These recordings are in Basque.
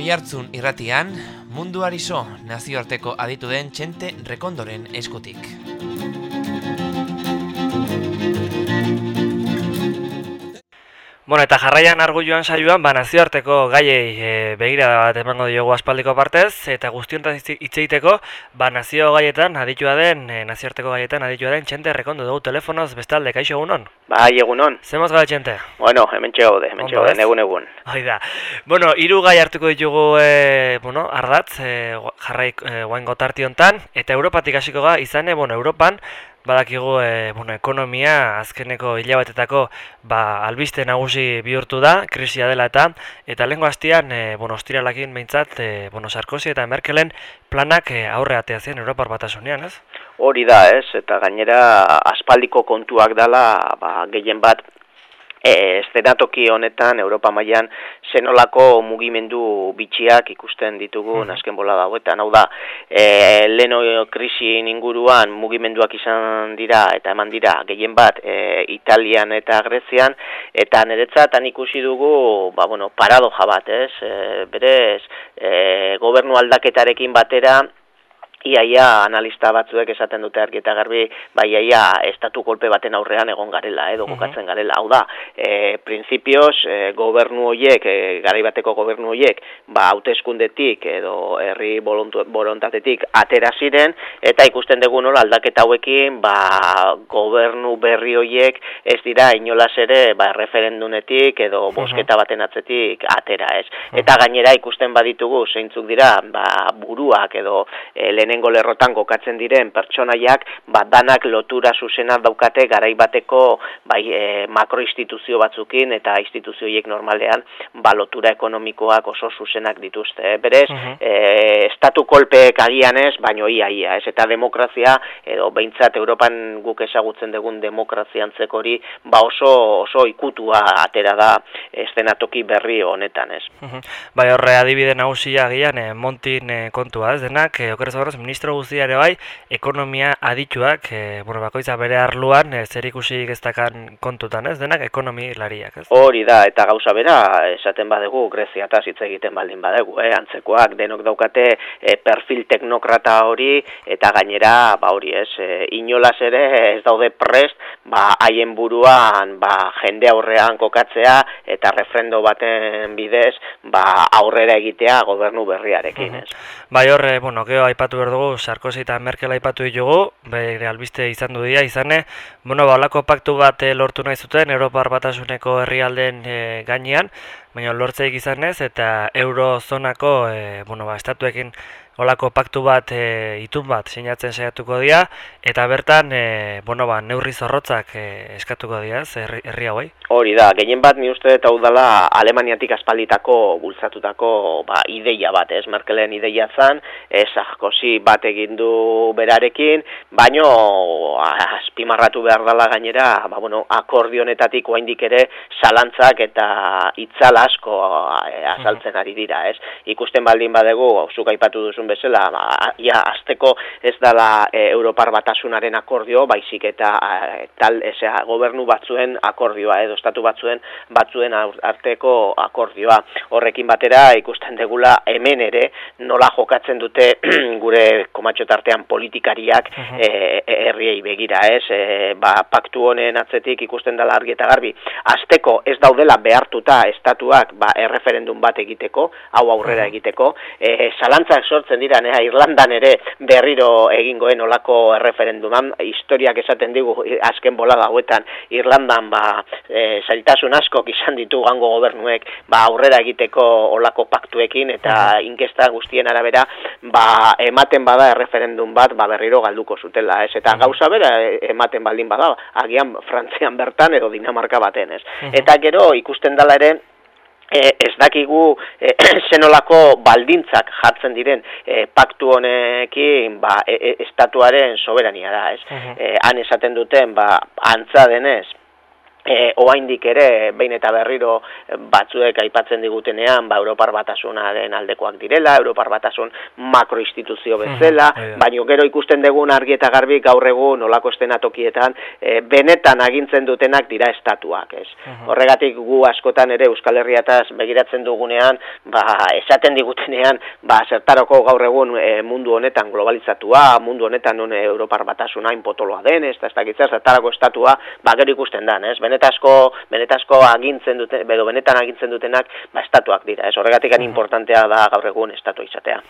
Oihartzun irratian, mundu ariso nazioarteko aditu den txente rekondoren eskutik. Bueno, eta jarraian argulloan saioan, ba, nazioarteko gaiei e, begira bat emango diogu aspaldiko partez, eta guztiontan itzeiteko, ba, nazio gaietan, aditua den, e, nazioarteko gaietan, aditua den, txente rekondo dugu telefonoz bestalde, kaixo egunon? Ba, egunon. Zemoz gara txente? Bueno, hemen txegaude, hemen txegaude, egun egun. Hoi da. Bueno, hiru gai hartuko ditugu, e, bueno, ardatz, e, jarrai e, guain gotarti hontan, eta Europatik hasiko ga, izane, bueno, Europan, Badakigu e, bueno, ekonomia azkeneko hilabetetako ba, albiste nagusi bihurtu da, krisia dela eta eta lehenko hastian, e, bueno, ostiralakin behintzat, e, bueno, Sarkozy eta Merkelen planak e, aurre atea zen Europar batasunean, ez? Hori da, ez, eta gainera aspaldiko kontuak dala ba, gehien bat e, estenatoki honetan Europa mailan zenolako mugimendu bitxiak ikusten ditugu mm azken bola hauetan. Hau da, e, leno krisi inguruan mugimenduak izan dira eta eman dira gehien bat e, Italian eta Grezian eta niretzat ikusi dugu ba, bueno, paradoja bat, ez? E, berez, e, gobernu aldaketarekin batera iaia analista batzuek esaten dute argi eta garbi bai iaia estatu kolpe baten aurrean egon garela edo uh garela. Hau da e, printzipioz e, gobernu hoiek e, garaibateko gobernu hoiek ba hauteskundetik edo herri borontatetik atera ziren eta ikusten dugu nola aldaketa hauekin ba gobernu berri hoiek ez dira inolas ere ba referendunetik edo bosketa baten atzetik atera ez? Eta gainera ikusten baditugu zeintzuk dira ba buruak edo e, lehenengo lerrotan gokatzen diren pertsonaiak bat danak lotura zuzena daukate garai bateko bai e, makroinstituzio batzukin eta instituzioiek normalean ba lotura ekonomikoak oso zuzenak dituzte. Eh? Berez, uh estatu kolpeek agian ez, baino ia ia, ez eta demokrazia edo behintzat Europan guk ezagutzen dugun demokrazia antzekori ba oso oso ikutua atera da estenatoki berri honetan, ez. Bai, horre adibide nagusia agian e, Montin kontua, ez denak, e, okeraz ministro guztia ere bai, ekonomia adituak, e, bueno, bakoitza bere arluan, e, zer ikusi geztakan kontutan, ez denak, ekonomi lariak, ez? Hori da, eta gauza bera, esaten badegu, Grezia eta hitz egiten baldin badegu, eh? antzekoak, denok daukate e, perfil teknokrata hori, eta gainera, ba hori ez, e, inolaz ere ez daude prest, ba haien buruan, ba jende aurrean kokatzea, eta refrendo baten bidez, ba aurrera egitea gobernu berriarekin, ez? Bai horre, bueno, geho aipatu dugu, Sarkozy eta Merkel aipatu ditugu, bere albiste izan du dira, izane, bueno, ba, olako paktu bat eh, lortu nahi zuten, Europar batasuneko herrialden e, gainean, baina lortzeik izan ez, eta eurozonako, e, bueno, ba, estatuekin olako paktu bat e, itun bat sinatzen saiatuko dira eta bertan e, bueno ba neurri zorrotzak e, eskatuko dira herri, herri hauei? Hori da gehien bat ni uste eta udala alemaniatik aspalditako bultzatutako ba ideia bat ez? Merkelen ideia zan ez askosi bat egin du berarekin baino azpimarratu behar dela gainera ba bueno akordionetatik oraindik ere salantzak eta itzal asko azaltzen ari dira ez? Ikusten baldin badegu zuk aipatu duzun bezala, ba, ja, azteko ez dala e, Europar batasunaren akordio, baizik eta e, tal, ezea, gobernu batzuen akordioa, edo estatu batzuen batzuen arteko akordioa. Horrekin batera, ikusten degula hemen ere, nola jokatzen dute gure komatxotartean politikariak e, e, herriei begira, ez? E, ba, paktu honen atzetik ikusten dela argi eta garbi. Azteko ez daudela behartuta estatuak ba, erreferendum bat egiteko, hau aurrera egiteko, e, zalantzak sortzen dira nea Irlandan ere berriro egingoen olako erreferenduman historiak esaten digu azken bolada hauetan Irlandan ba e, zailtasun asko izan ditu gango gobernuek ba aurrera egiteko olako paktuekin eta inkesta guztien arabera ba ematen bada erreferendum bat ba berriro galduko zutela ez? Eta gauza bera ematen baldin bada agian Frantzian bertan edo Dinamarka baten ez? Eta gero ikusten dala ere E, ez dakigu e, zenolako baldintzak jartzen diren e, paktu honekin ba, e, e, estatuaren soberania da, ez? Uh han esaten duten, ba, antza denez, e, oaindik ere behin eta berriro batzuek aipatzen digutenean ba Europar Batasunaren aldekoak direla, Europar Batasun makroinstituzio bezala, mm baino gero ikusten dugun argi eta garbi gaur egun olako estenatokietan e, benetan agintzen dutenak dira estatuak, ez. Horregatik gu askotan ere Euskal Herriataz begiratzen dugunean, ba esaten digutenean, ba zertaroko gaur egun e, mundu honetan globalizatua, mundu honetan non Europar Batasuna inpotoloa den, ez? Da ez da zertarako estatua, ba gero ikusten da, ez benetasko benetasko agintzen dute edo benetan agintzen dutenak ba estatuak dira. Ez horregatik an importantea da gaur egun estatu izatea.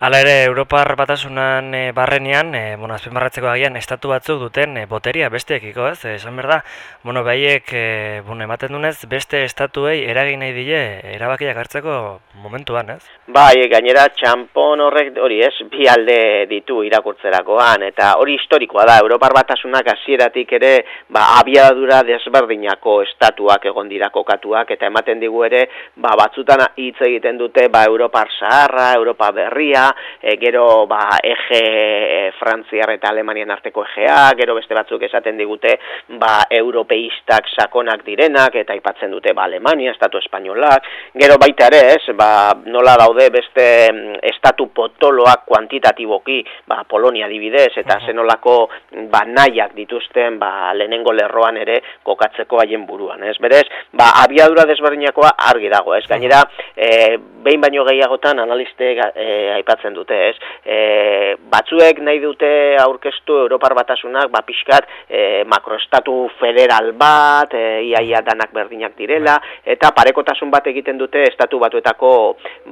Hala ere europar batasunan e, barrenean e, bueno azpimarratzeko agian estatu batzuk duten e, boteria besteekiko ez? Esan berda bueno baiek e, bueno ematen dunez beste estatuei eragin nahi die erabakiak hartzeko momentuan ez? Bai gainera txampon horrek hori ez bi alde ditu irakurtzerakoan eta hori historikoa da. Europar batasunak hasieratik ere ba abiadura desba ezberdinako estatuak egon dira kokatuak eta ematen digu ere ba, batzutan hitz egiten dute ba, Europar Zaharra, Europa Berria, e, gero ba, ege e, Frantziar eta Alemanian arteko egea, gero beste batzuk esaten digute ba, europeistak sakonak direnak eta aipatzen dute ba, Alemania, Estatu Espainolak, gero baita ere ez, ba, nola daude beste mm, estatu potoloak kuantitatiboki, ba, Polonia dibidez eta zenolako ba, nahiak dituzten ba, lehenengo lerroan ere kokatzen kokatzeko haien buruan, ez? Berez, ba, abiadura desberdinakoa argi dago, ez? Gainera, e, behin baino gehiagotan analiste e, aipatzen dute, ez? E, batzuek nahi dute aurkeztu Europar batasunak, ba, pixkat, e, makroestatu federal bat, e, iaia danak berdinak direla, eta parekotasun bat egiten dute estatu batuetako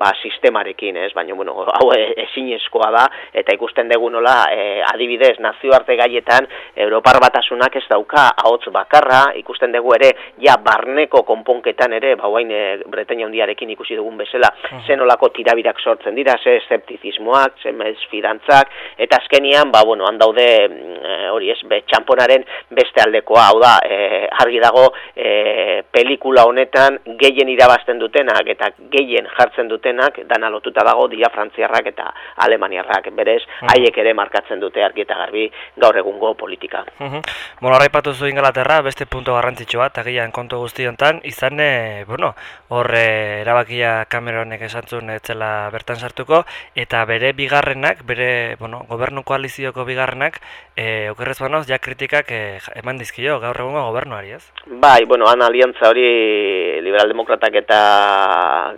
ba, sistemarekin, ez? Baina, bueno, hau ezin eskoa da, eta ikusten dugu nola, e, adibidez, nazioarte gaietan, Europar batasunak ez dauka ahots bakarra, ikusten dugu ere ja barneko konponketan ere ba orain e, Bretaña hundiarekin ikusi dugun bezala uh zenolako tirabirak sortzen dira ze eszeptizismoak ze mesfidantzak eta azkenian ba bueno han daude e, hori ez be txamponaren beste aldekoa hau da e, argi dago e, pelikula honetan gehien irabazten dutenak eta gehien jartzen dutenak dana lotuta dago dira frantziarrak eta alemaniarrak berez haiek ere markatzen dute argi eta garbi gaur egungo politika. Uh -huh. Bueno, arraipatu zu Inglaterra, beste punto garrantzitsu bat, agian kontu guztiontan, izan, e, bueno, horre erabakia Cameronek esantzun etzela bertan sartuko, eta bere bigarrenak, bere, bueno, gobernu koalizioko bigarrenak, e, okerrez banoz, ja kritikak e, eman dizkio, gaur egungo gobernuari, ez? Bai, bueno, han aliantza hori liberaldemokratak eta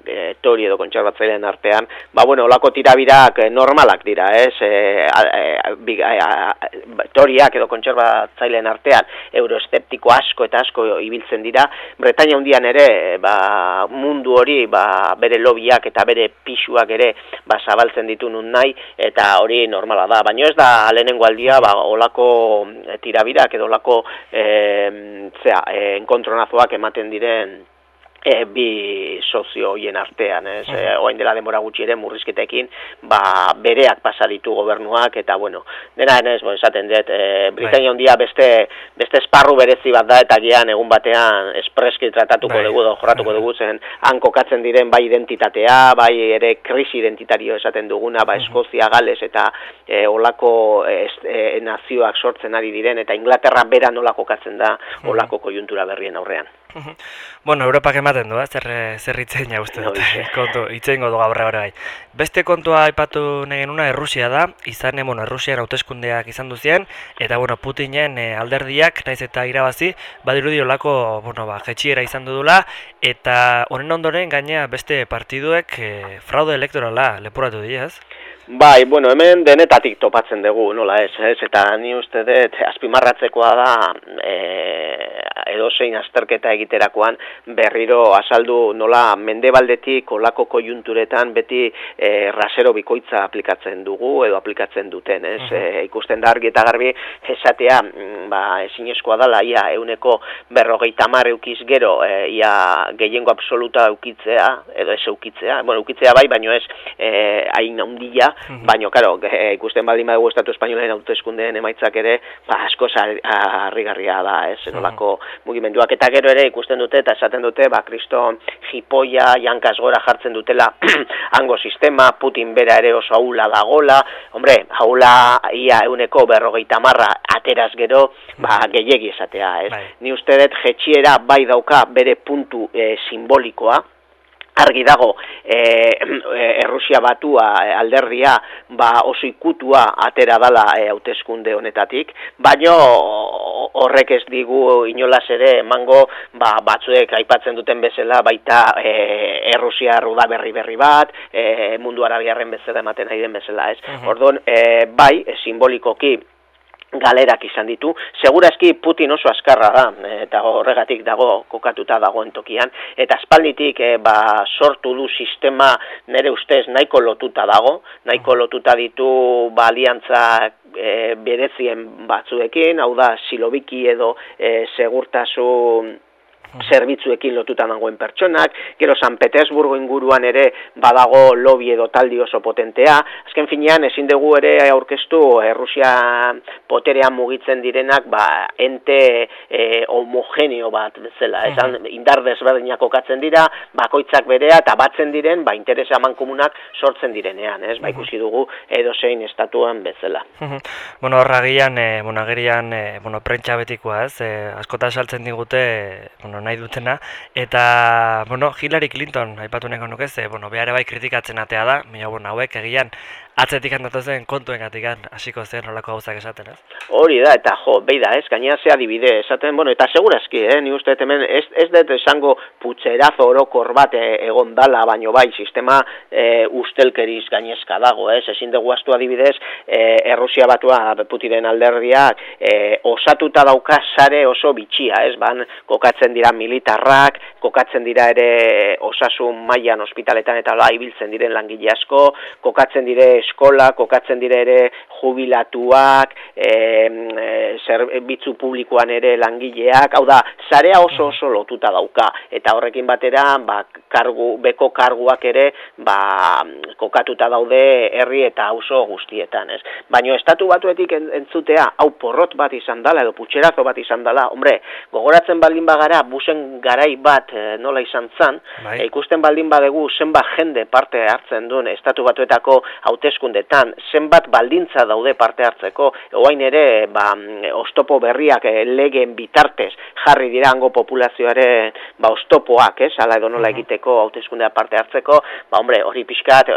e, tori edo kontxarbatzailean artean, ba, bueno, olako tirabirak normalak dira, ez? E, toriak edo kontxarbatzailean artean, euroesteptiko asko eta asko ibiltzen dira. Bretaña hundian ere ba, mundu hori ba, bere lobiak eta bere pisuak ere ba, zabaltzen ditu nun nahi eta hori normala da. Baina ez da lehenengo aldia ba, olako tirabirak edo olako e, zera, enkontronazoak ematen diren e, bi sozio hoien artean, ez? E, oain dela demora gutxi ere murrizketekin, ba, bereak pasa ditu gobernuak eta bueno, dena ez, bo, esaten dut, e, Britania hondia beste beste esparru berezi bat da eta gian egun batean espreski tratatuko bai. dugu, jorratuko bai. dugu zen han kokatzen diren bai identitatea, bai ere krisi identitario esaten duguna, ba Eskozia, Gales eta e, olako e, nazioak sortzen ari diren eta Inglaterra bera nola kokatzen da olako kojuntura berrien aurrean. bueno, Europak ematen du, eh? zer, zer itzein uste dut, kontu, itzein godu gaur bai. Beste kontua aipatu negen una, Errusia da, izan, bueno, Errusian hauteskundeak izan duzien, eta, bueno, Putinen eh, alderdiak, naiz eta irabazi, badirudi olako, bueno, ba, jetxiera izan dudula, eta honen ondoren gaina beste partiduek eh, fraude elektorala lepuratu dira, ez? Bai, bueno, hemen denetatik topatzen dugu, nola ez, ez? eta ni uste dut azpimarratzekoa da e, edozein azterketa egiterakoan berriro azaldu nola mendebaldetik olako kojunturetan beti e, rasero bikoitza aplikatzen dugu edo aplikatzen duten, ez? Uh ikusten da argi eta garbi esatea, mm, ba, ezin eskoa dala, ia, euneko berrogei tamar eukiz gero, e, ia, gehiengo absoluta eukitzea, edo ez eukitzea, bueno, eukitzea bai, baino ez, e, hain handia, mhm. baina, karo, e, ikusten baldin badugu Estatu Espainolen hauteskundeen emaitzak ere, ba, asko harrigarria da, ez, zenolako mhm. Mugimenduak, eta gero ere ikusten dute, eta esaten dute, ba, kristo jipoia, jankaz gora jartzen dutela, hango sistema, Putin bera ere oso haula dagola, hombre, haula ia euneko berrogeita marra ateraz gero, ba, gehiegi esatea, ez, bai. ni uste dut, jetxiera bai dauka bere puntu e, simbolikoa, argi dago e, Errusia batua e, alderdia ba oso ikutua atera dala hauteskunde honetatik. Baino horrek ez digu inolas ere emango ba, batzuek aipatzen duten bezala baita e, Errusia ruda berri berri bat e, mundu arabiarren bezala ematen nahi den bezala ez? Uh Orduan e, bai simbolikoki galerak izan ditu. Segurazki Putin oso askarra da, eta horregatik dago kokatuta dagoen tokian, eta aspalditik e, ba, sortu du sistema nere ustez nahiko lotuta dago, nahiko lotuta ditu ba, aliantza e, berezien batzuekin, hau da silobiki edo e, segurtasun zerbitzuekin lotuta dagoen pertsonak, gero San Petersburgo inguruan ere badago lobby edo taldi oso potentea, azken finean ezin dugu ere aurkeztu Errusia poterean mugitzen direnak ba, ente e, homogeneo bat bezala, esan indar desberdinak okatzen dira, bakoitzak berea eta batzen diren, ba interes eman komunak sortzen direnean, ez? Ba ikusi dugu edo zein estatuan bezala. bueno, horragian, e, bueno, agerian, e, bueno, prentsa betikoa, ez? E, askota saltzen digute, bueno, nahi dutena eta bueno, Hillary Clinton aipatu neko nuke ze bueno, behar bai kritikatzen atea da, baina bueno, hauek egian atzetik zen kontuen gatikan hasiko zen nolako gauzak esaten, ez? Hori da, eta jo, behi da, ez, gainera ze adibide, esaten, bueno, eta segurazki, eh, ni uste hemen, ez, ez dut esango putxerazo orokor bat e, egon dala, baino bai, sistema e, ustelkeriz gainezka dago, ez, ezin dugu astu adibidez, e, Errusia batua putiren alderdiak, e, osatuta dauka sare oso bitxia, ez, ban, kokatzen dira militarrak, kokatzen dira ere osasun mailan ospitaletan eta la ibiltzen diren langile asko, kokatzen dire eskola, kokatzen dire ere jubilatuak, e, zerbitzu publikoan ere langileak, hau da, zarea oso oso lotuta dauka, eta horrekin batera, ba, kargu, beko karguak ere, ba, kokatuta daude herri eta auzo guztietan, ez. Baina estatu batuetik entzutea, hau porrot bat izan dela, edo putxerazo bat izan dela, hombre, gogoratzen baldin bagara, busen garai bat e, nola izan zan, bai. e, ikusten baldin badegu zenbat jende parte hartzen duen estatu batuetako haute hauteskundetan zenbat baldintza daude parte hartzeko oain ere ba, ostopo berriak e, legeen bitartez jarri dira hango populazioare ba ostopoak, ez, ala edo nola egiteko hauteskundea parte hartzeko, ba hombre, hori pixkat e,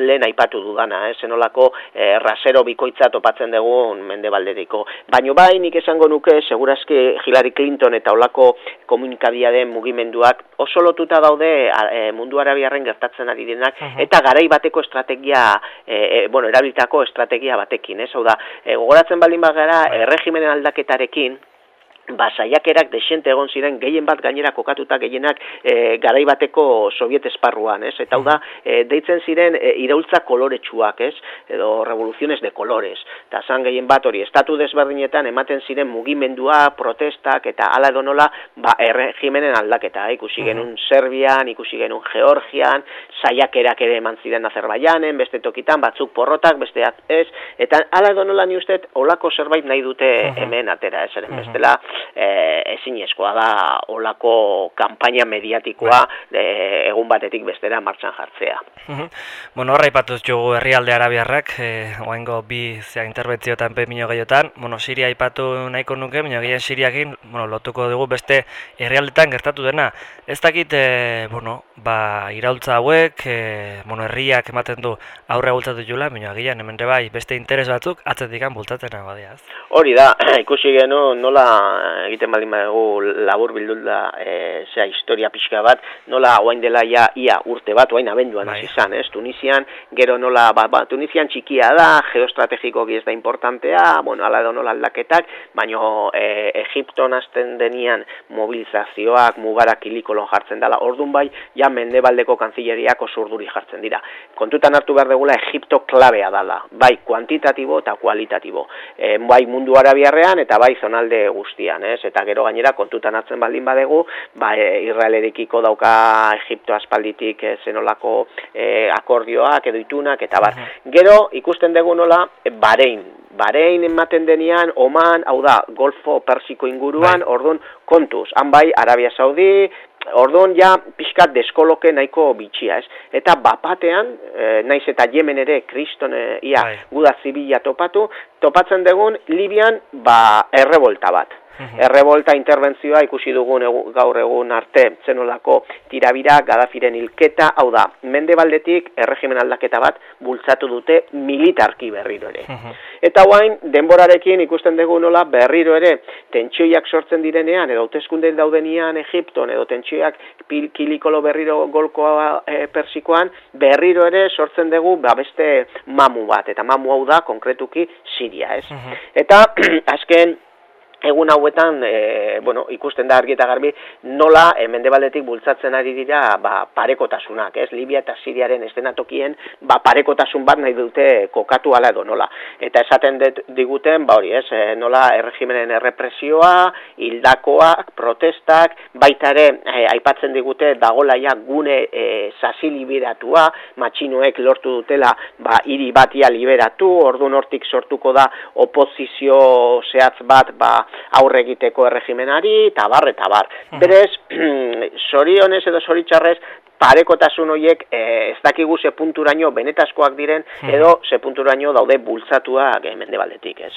lehen aipatu dudana, ez, enolako e, rasero bikoitza topatzen dugu mendebalderiko. Baino bai, nik esango nuke, segurazki Hillary Clinton eta olako komunikadia den mugimenduak oso lotuta daude e, mundu arabiarren gertatzen ari denak, eta garai bateko estrategia e, bueno, erabilitako estrategia batekin, ez? Hau da, e, gogoratzen baldin bagara, erregimenen aldaketarekin, ba, saiakerak desente egon ziren gehien bat gainera kokatuta gehienak e, garai bateko soviet esparruan, ez? Eta hau da, e, deitzen ziren e, iraultza koloretsuak, ez? Edo revoluciones de colores. Eta zan gehien bat hori, estatu desberdinetan ematen ziren mugimendua, protestak, eta ala edo nola, ba, erregimenen aldaketa, eh? ikusi genuen Serbian, ikusi genuen Georgian, saiakerak ere eman ziren Azerbaianen, beste tokitan, batzuk porrotak, beste ez, eta ala edo nola ni uste, olako zerbait nahi dute hemen atera, ez eren, bestela, e, ezin eskoa da olako kanpaina mediatikoa e, egun batetik bestera martxan jartzea. Bueno, horra ipatuz jogu herrialde arabiarrak, e, oaingo bi zea interbentziotan pe minio gehiotan, bueno, Siria ipatu nahiko nuke, minio gehien Siriakin, bueno, lotuko dugu beste herrialdetan gertatu dena. Ez dakit, e, bueno, ba, iraultza hauek, e, bueno, herriak ematen du aurre bultatu jula, minio gehien, hemen bai, beste interes batzuk, atzetikan bultatzen nago diaz. Hori da, ikusi genu nola egiten baldin badugu labur bildulda e, zea historia pixka bat, nola oain dela ja ia urte bat, oain abenduan bai. izan, ez? Tunisian, gero nola, ba, ba, Tunisian txikia da, geostrategiko ez da importantea, bueno, ala edo nola aldaketak, baino e, Egipton hasten denian mobilizazioak, mubarak ilikolon jartzen dela, ordun bai, ja mendebaldeko kanzilleriak oso urduri jartzen dira. Kontutan hartu behar degula Egipto klabea dala, bai kuantitatibo eta kualitatibo. E, bai mundu arabiarrean eta bai zonalde guztian horretan, ez? Eta gero gainera kontutan hartzen baldin badegu, ba, e, Israelerekiko dauka Egipto aspalditik e, zenolako e, akordioak edo itunak, eta bar. Gero ikusten dugu nola, e, barein, barein ematen denean, Oman, hau da, Golfo Persiko inguruan, bai. orduan, kontuz, han bai, Arabia Saudi, Orduan ja pixkat deskoloke nahiko bitxia, ez? Eta bapatean, e, naiz eta Yemen ere kriston e, ia bai. guda zibila topatu, topatzen dugun Libian ba errebolta bat. Mhm. Errebolta interbentzioa ikusi dugun gaur egun arte zenolako tirabira, gadafiren hilketa, hau da, mende baldetik erregimen aldaketa bat bultzatu dute militarki berriro ere. Mhm. Eta guain, denborarekin ikusten dugu nola berriro ere tentsioiak sortzen direnean, edo hauteskunden daudenian Egipton, edo tentsioiak kilikolo berriro golkoa e, persikoan, berriro ere sortzen dugu ba, beste mamu bat, eta mamu hau da konkretuki Siria, ez? Mhm. Eta, azken, egun hauetan e, bueno, ikusten da argi eta garbi nola e, mendebaldetik bultzatzen ari dira ba, parekotasunak, ez? Libia eta Siriaren estenatokien ba, parekotasun bat nahi dute kokatu ala edo nola. Eta esaten diguten, ba hori, ez? E, nola erregimenen errepresioa, hildakoak, protestak, baita ere e, aipatzen digute dagolaia gune e, sasi liberatua, matxinuek lortu dutela ba, hiri batia liberatu, ordu nortik sortuko da oposizio zehatz bat ba, aurre egiteko erregimenari, eta bar, eta bar. Berez, sorionez edo soritxarrez, parekotasun horiek e, ez dakigu ze punturaino benetazkoak diren edo ze punturaino daude bultzatuak e, mendebaldetik, ez?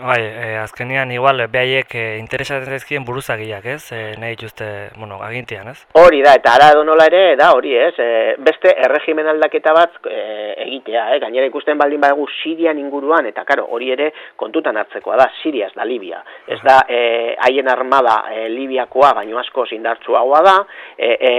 Bai, e, azkenean igual behaiek e, interesatzen zaizkien buruzagiak, ez? E, nahi dituzte, bueno, agintian, ez? Hori da, eta ara nola ere, da hori, ez? E, beste erregimen aldaketa bat e, egitea, eh? gainera ikusten baldin badugu Sirian inguruan, eta karo, hori ere kontutan hartzekoa da, Siria ez da Libia. Ez da, haien armada e, Libiakoa, baino asko zindartzuagoa da, e, e,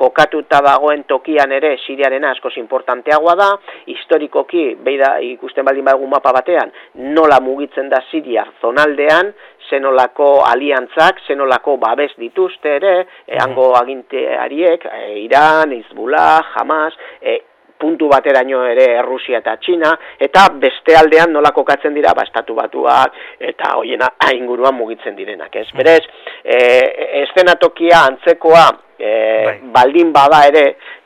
kokatuta dagoen tokian ere Siriaren asko importanteagoa da, historikoki, beida ikusten baldin badugu mapa batean, nola mugitzen da Siria zonaldean, zenolako aliantzak, zenolako babes dituzte ere, eango aginteariek, e, Iran, Izbula, Hamas, e, puntu bateraino ere Errusia eta Txina, eta beste aldean nola kokatzen dira bastatu batuak eta hoiena inguruan mugitzen direnak. Ez? Berez, e, estenatokia antzekoa e, bai. baldin bada ere,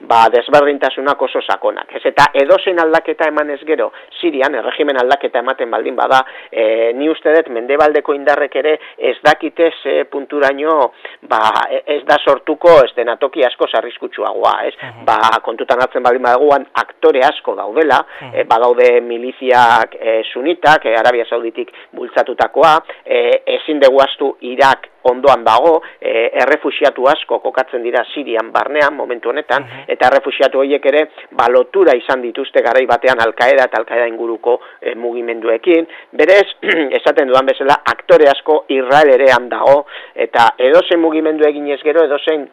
ba, desberdintasunak oso sakonak. Ez eta edozein aldaketa eman ez gero, Sirian, erregimen aldaketa ematen baldin bada, e, ni uste dut mendebaldeko indarrek ere ez dakite ze punturaino ba, ez da sortuko estenatoki asko sarriskutsuagoa, ez? Ba, kontutan hartzen baldin badagoan aktore asko daudela, uh -huh. e, badaude miliziak e, sunitak, e, Arabia Sauditik bultzatutakoa, e, ezin dugu astu Irak ondoan dago, e, errefusiatu asko kokatzen dira Sirian barnean momentu honetan, mhm. eta errefusiatu horiek ere balotura izan dituzte garai batean alkaeda eta alkaeda inguruko e, mugimenduekin. Berez, esaten duan bezala, aktore asko Israel ere dago, eta edozen mugimendu egin ez gero, edozen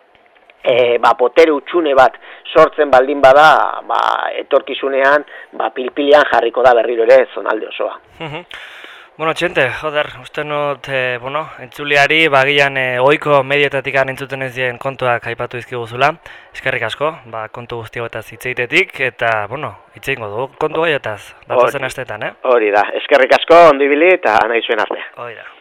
E, ba, potere utxune bat sortzen baldin bada ba, etorkizunean ba, pilpilian jarriko da berriro ere zonalde osoa. Bueno, txente, joder, uste not, e, bueno, entzuliari, bagian e, oiko medietatik entzuten ez dien kontuak aipatu izkiguzula. Eskerrik asko, ba, kontu guzti eta zitzeitetik, eta, bueno, itzein du, kontu gaiotaz, datozen astetan, eh? Hori da, eskerrik asko, ondibili, eta nahi zuen arte. Hori da.